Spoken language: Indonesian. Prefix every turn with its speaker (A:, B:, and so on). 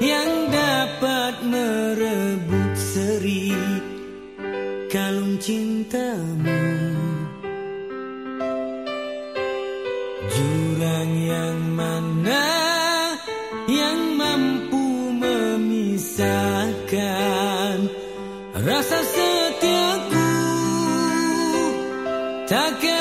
A: yang dapat merebut seri kalung cintamu. Jurang yang mana yang mampu memisahkan rasa setiaku takkan